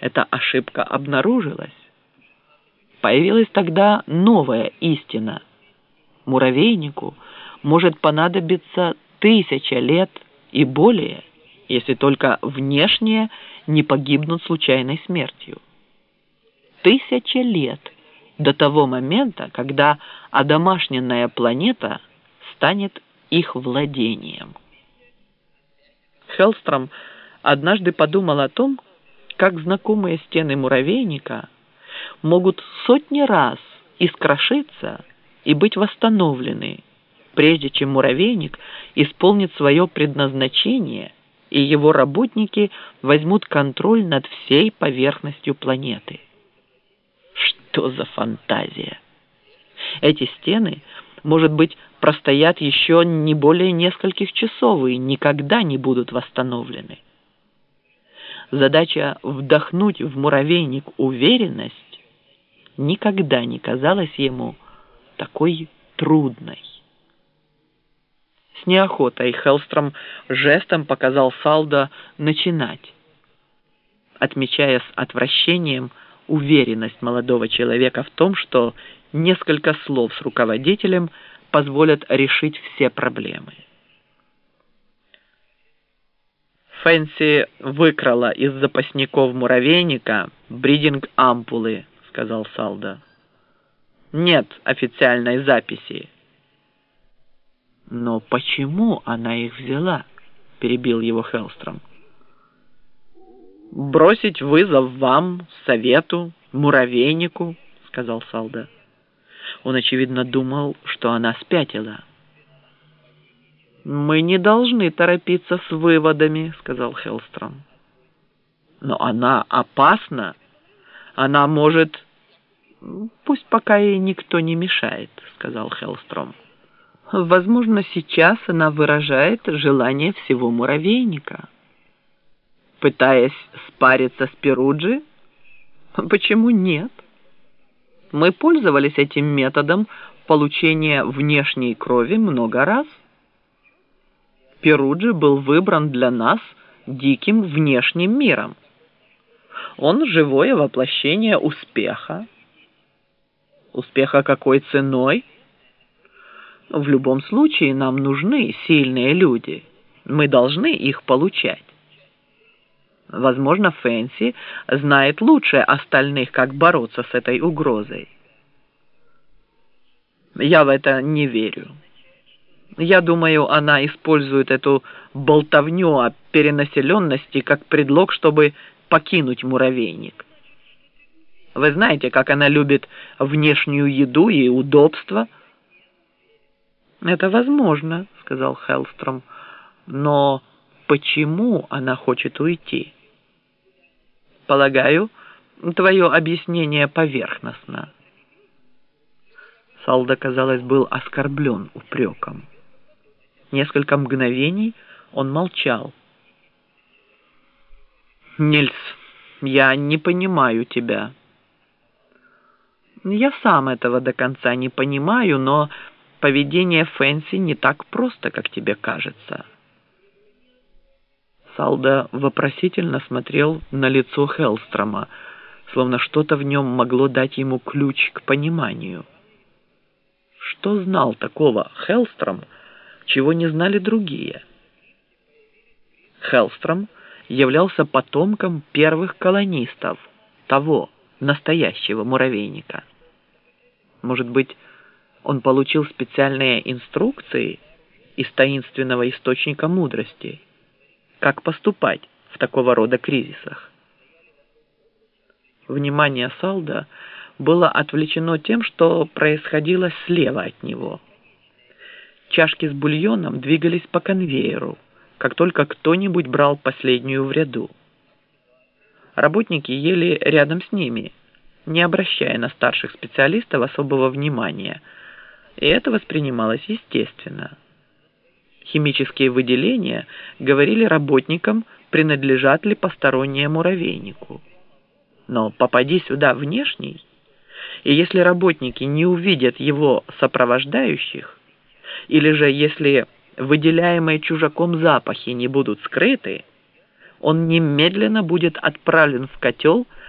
эта ошибка обнаружилась. Появилась тогда новая истина. Муравейнику может понадобиться тысяча лет и более, если только внешние не погибнут случайной смертью. Тысяча лет до того момента, когда одомашненная планета станет их владением. Хелстром однажды подумал о том, как знакомые стены муравейника могут сотни раз искрошиться и быть восстановлены, прежде чем муравейник исполнит свое предназначение и его работники возьмут контроль над всей поверхностью планеты. Что за фантазия? Эти стены, может быть, простоят еще не более нескольких часов и никогда не будут восстановлены. Задача вдохнуть в муравейник уверенность никогда не казалась ему такой трудной. С неохотой Хелстром жестом показал Салда начинать, отмечая с отвращением уверенность молодого человека в том, что несколько слов с руководителем позволят решить все проблемы. Фэнси выкрала из запасников муравейника бридинг-ампулы, сказал Салда. Нет официальной записи. Но почему она их взяла? Перебил его Хелстром. Бросить вызов вам, совету, муравейнику, сказал Салда. Он, очевидно, думал, что она спятила. «Мы не должны торопиться с выводами», — сказал Хелстром. «Но она опасна. Она может...» «Пусть пока ей никто не мешает», — сказал Хелстром. «Возможно, сейчас она выражает желание всего муравейника». «Пытаясь спариться с Перуджи? Почему нет?» Мы пользовались этим методом получения внешней крови много раз. Перуджи был выбран для нас диким внешним миром. Он живое воплощение успеха. Успеха какой ценой? В любом случае нам нужны сильные люди. Мы должны их получать. Возможно, Фэнси знает лучше остальных, как бороться с этой угрозой. Я в это не верю. Я думаю, она использует эту болтовню о перенаселенности как предлог, чтобы покинуть муравейник. Вы знаете, как она любит внешнюю еду и удобство? «Это возможно», — сказал Хеллстром. «Но почему она хочет уйти?» Полагаю, твое объяснение поверхностно. Салда, казалось, был оскорблен упреком. Несколько мгновений он молчал. «Нильс, я не понимаю тебя». «Я сам этого до конца не понимаю, но поведение Фэнси не так просто, как тебе кажется». Салда вопросительно смотрел на лицо Хелстрома, словно что-то в нем могло дать ему ключ к пониманию. Что знал такого Хелстром, чего не знали другие? Хелстром являлся потомком первых колонистов, того, настоящего муравейника. Может быть, он получил специальные инструкции из таинственного источника мудрости – как поступать в такого рода кризисах. Внимание Салда было отвлечено тем, что происходило слева от него. Чашки с бульоном двигались по конвейеру, как только кто-нибудь брал последнюю в ряду. Работники ели рядом с ними, не обращая на старших специалистов особого внимания, и это воспринималось естественно – Химические выделения говорили работникам, принадлежат ли постороннее муравейнику. Но попади сюда внешний, и если работники не увидят его сопровождающих, или же если выделяемые чужаком запахи не будут скрыты, он немедленно будет отправлен в котел